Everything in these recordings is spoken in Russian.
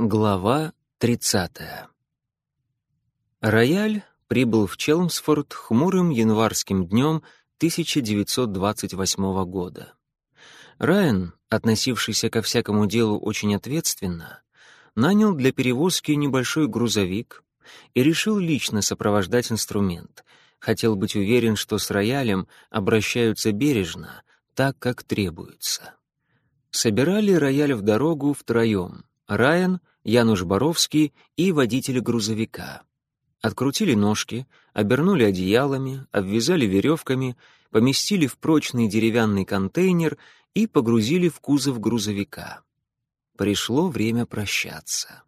Глава 30. Рояль прибыл в Челмсфорд хмурым январским днем 1928 года. Райан, относившийся ко всякому делу очень ответственно, нанял для перевозки небольшой грузовик и решил лично сопровождать инструмент. Хотел быть уверен, что с роялем обращаются бережно, так, как требуется. Собирали рояль в дорогу втроем — Райан, Януш Боровский и водитель грузовика. Открутили ножки, обернули одеялами, обвязали веревками, поместили в прочный деревянный контейнер и погрузили в кузов грузовика. Пришло время прощаться.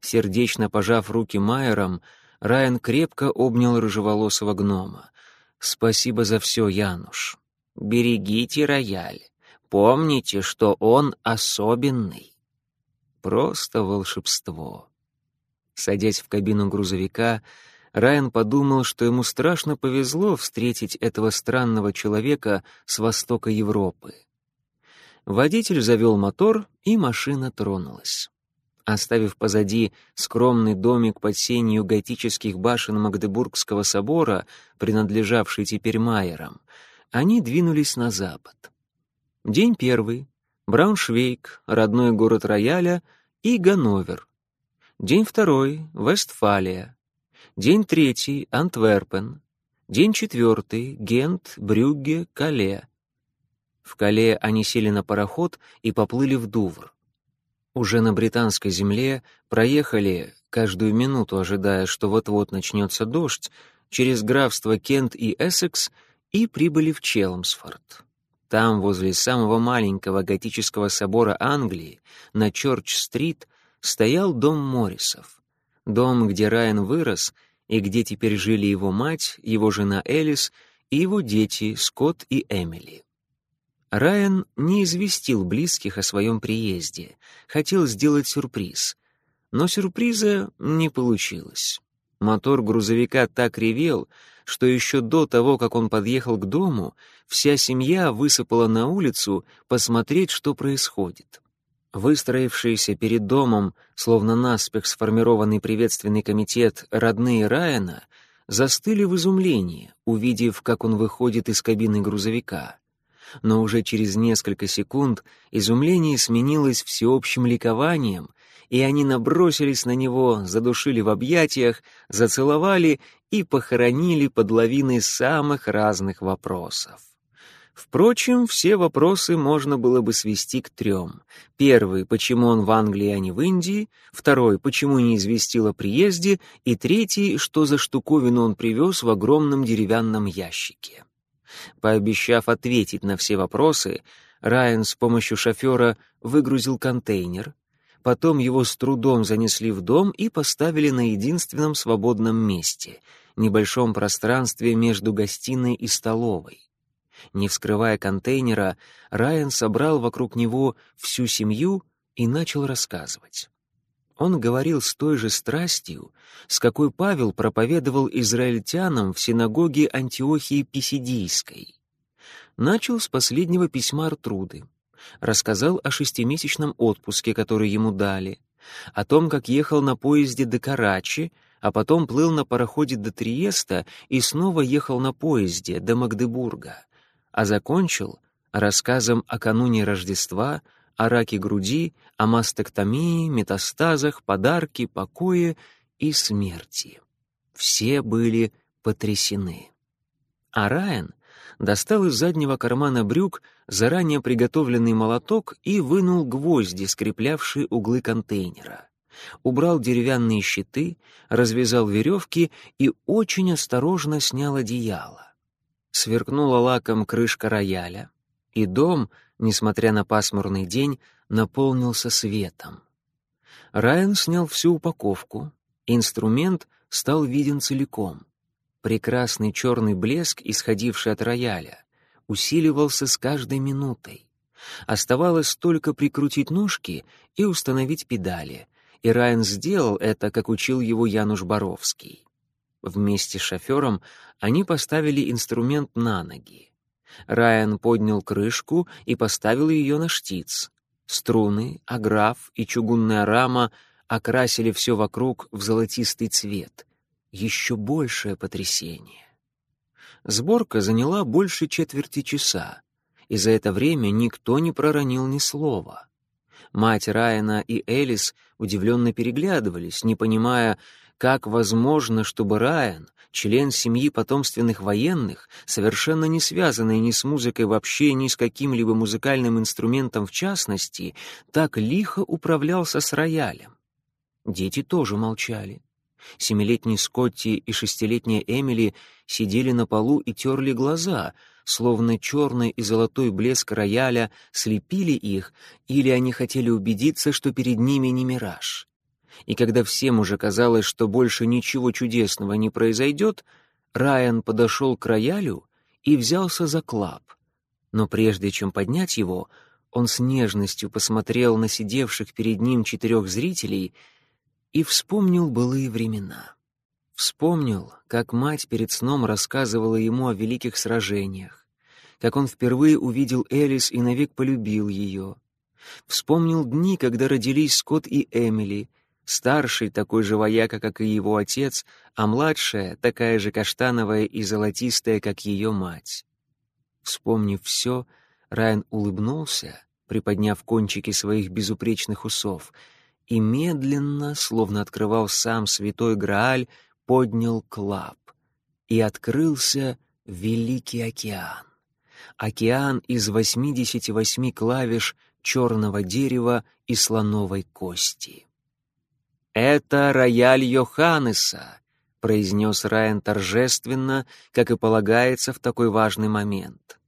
Сердечно пожав руки Майером, Райан крепко обнял рыжеволосого гнома. «Спасибо за все, Януш. Берегите рояль. Помните, что он особенный». Просто волшебство. Садясь в кабину грузовика, Райан подумал, что ему страшно повезло встретить этого странного человека с востока Европы. Водитель завел мотор, и машина тронулась. Оставив позади скромный домик под сенью готических башен Магдебургского собора, принадлежавший теперь Майерам, они двинулись на запад. День первый. Брауншвейг, родной город рояля, и Ганновер. День второй — Вестфалия. День третий — Антверпен. День четвертый — Гент, Брюгге, Кале. В Кале они сели на пароход и поплыли в Дувр. Уже на британской земле проехали, каждую минуту ожидая, что вот-вот начнется дождь, через графство Кент и Эссекс и прибыли в Челмсфорд. Там, возле самого маленького готического собора Англии, на Чорч-стрит, стоял дом Моррисов. Дом, где Райан вырос, и где теперь жили его мать, его жена Элис и его дети Скотт и Эмили. Райан не известил близких о своем приезде, хотел сделать сюрприз. Но сюрприза не получилось. Мотор грузовика так ревел, что еще до того, как он подъехал к дому, вся семья высыпала на улицу посмотреть, что происходит. Выстроившиеся перед домом, словно наспех сформированный приветственный комитет родные Райана, застыли в изумлении, увидев, как он выходит из кабины грузовика. Но уже через несколько секунд изумление сменилось всеобщим ликованием, и они набросились на него, задушили в объятиях, зацеловали и похоронили под лавиной самых разных вопросов. Впрочем, все вопросы можно было бы свести к трем. Первый — почему он в Англии, а не в Индии? Второй — почему не известил о приезде? И третий — что за штуковину он привез в огромном деревянном ящике? Пообещав ответить на все вопросы, Райан с помощью шофера выгрузил контейнер, Потом его с трудом занесли в дом и поставили на единственном свободном месте — небольшом пространстве между гостиной и столовой. Не вскрывая контейнера, Райан собрал вокруг него всю семью и начал рассказывать. Он говорил с той же страстью, с какой Павел проповедовал израильтянам в синагоге Антиохии Писидийской. Начал с последнего письма Артруды рассказал о шестимесячном отпуске, который ему дали, о том, как ехал на поезде до Карачи, а потом плыл на пароходе до Триеста и снова ехал на поезде до Магдебурга, а закончил рассказом о кануне Рождества, о раке груди, о мастектомии, метастазах, подарке, покое и смерти. Все были потрясены. А Райан достал из заднего кармана брюк заранее приготовленный молоток и вынул гвозди, скреплявшие углы контейнера. Убрал деревянные щиты, развязал веревки и очень осторожно снял одеяло. Сверкнула лаком крышка рояля, и дом, несмотря на пасмурный день, наполнился светом. Райан снял всю упаковку, инструмент стал виден целиком. Прекрасный черный блеск, исходивший от рояля, усиливался с каждой минутой. Оставалось только прикрутить ножки и установить педали, и Райан сделал это, как учил его Януш Боровский. Вместе с шофером они поставили инструмент на ноги. Райан поднял крышку и поставил ее на штиц. Струны, аграф и чугунная рама окрасили все вокруг в золотистый цвет. Еще большее потрясение. Сборка заняла больше четверти часа, и за это время никто не проронил ни слова. Мать Райана и Элис удивленно переглядывались, не понимая, как возможно, чтобы Райан, член семьи потомственных военных, совершенно не связанный ни с музыкой вообще, ни с каким-либо музыкальным инструментом в частности, так лихо управлялся с роялем. Дети тоже молчали. Семилетний Скотти и шестилетняя Эмили сидели на полу и терли глаза, словно черный и золотой блеск рояля слепили их, или они хотели убедиться, что перед ними не мираж. И когда всем уже казалось, что больше ничего чудесного не произойдет, Райан подошел к роялю и взялся за клап. Но прежде чем поднять его, он с нежностью посмотрел на сидевших перед ним четырех зрителей и вспомнил былые времена. Вспомнил, как мать перед сном рассказывала ему о великих сражениях, как он впервые увидел Элис и навек полюбил ее. Вспомнил дни, когда родились Скотт и Эмили, Старший такой же вояка, как и его отец, а младшая такая же каштановая и золотистая, как ее мать. Вспомнив все, Райан улыбнулся, приподняв кончики своих безупречных усов, и медленно, словно открывал сам святой Грааль, поднял клап. И открылся Великий океан. Океан из 88 клавиш черного дерева и слоновой кости. «Это рояль Йоханнеса», — произнес Райан торжественно, как и полагается в такой важный момент.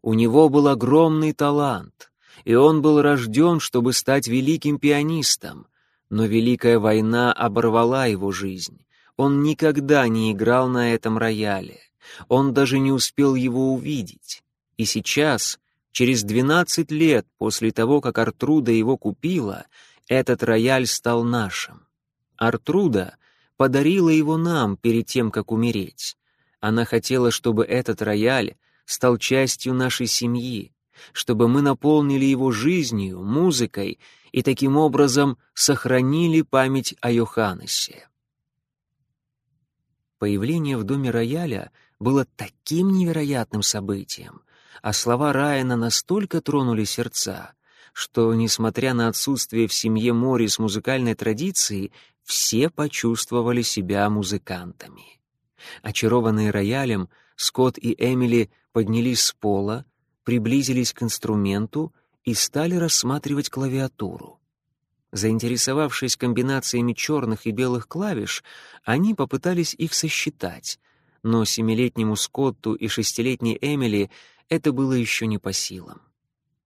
У него был огромный талант, и он был рожден, чтобы стать великим пианистом, но Великая война оборвала его жизнь. Он никогда не играл на этом рояле, он даже не успел его увидеть. И сейчас, через двенадцать лет после того, как Артруда его купила, этот рояль стал нашим. Артруда подарила его нам перед тем, как умереть. Она хотела, чтобы этот рояль стал частью нашей семьи, чтобы мы наполнили его жизнью, музыкой и таким образом сохранили память о Йоханнесе. Появление в доме рояля было таким невероятным событием, а слова Райана настолько тронули сердца, что, несмотря на отсутствие в семье Морис музыкальной традиции, все почувствовали себя музыкантами. Очарованные роялем, Скотт и Эмили поднялись с пола, приблизились к инструменту и стали рассматривать клавиатуру. Заинтересовавшись комбинациями черных и белых клавиш, они попытались их сосчитать, но семилетнему Скотту и шестилетней Эмили это было еще не по силам.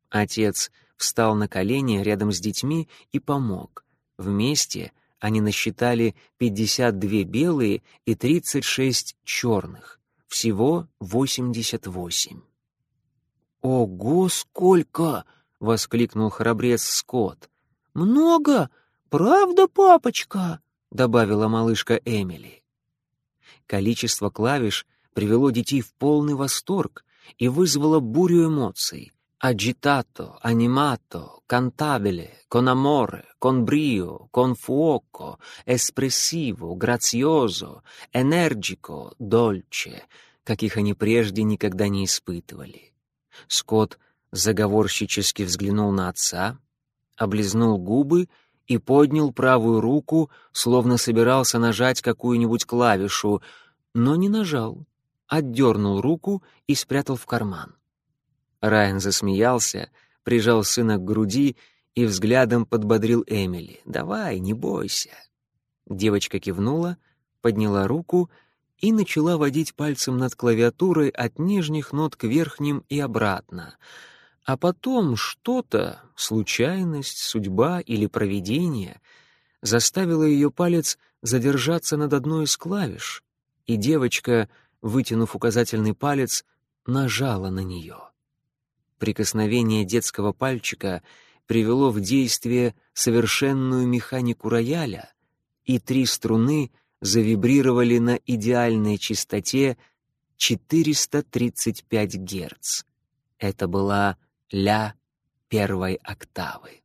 Отец встал на колени рядом с детьми и помог. Вместе они насчитали 52 белые и 36 черных. Всего 88. «Ого, сколько!» — воскликнул храбрец Скотт. «Много? Правда, папочка?» — добавила малышка Эмили. Количество клавиш привело детей в полный восторг и вызвало бурю эмоций con amore, con brio, con fuoco, espressivo, grazioso, energico, dolce, каких они прежде никогда не испытывали. Скотт заговорщически взглянул на отца, облизнул губы и поднял правую руку, словно собирался нажать какую-нибудь клавишу, но не нажал, отдернул руку и спрятал в карман. Райан засмеялся, прижал сына к груди и взглядом подбодрил Эмили. «Давай, не бойся». Девочка кивнула, подняла руку и начала водить пальцем над клавиатурой от нижних нот к верхним и обратно. А потом что-то, случайность, судьба или провидение, заставило ее палец задержаться над одной из клавиш, и девочка, вытянув указательный палец, нажала на нее. Прикосновение детского пальчика привело в действие совершенную механику рояля, и три струны завибрировали на идеальной частоте 435 Гц. Это была ля первой октавы.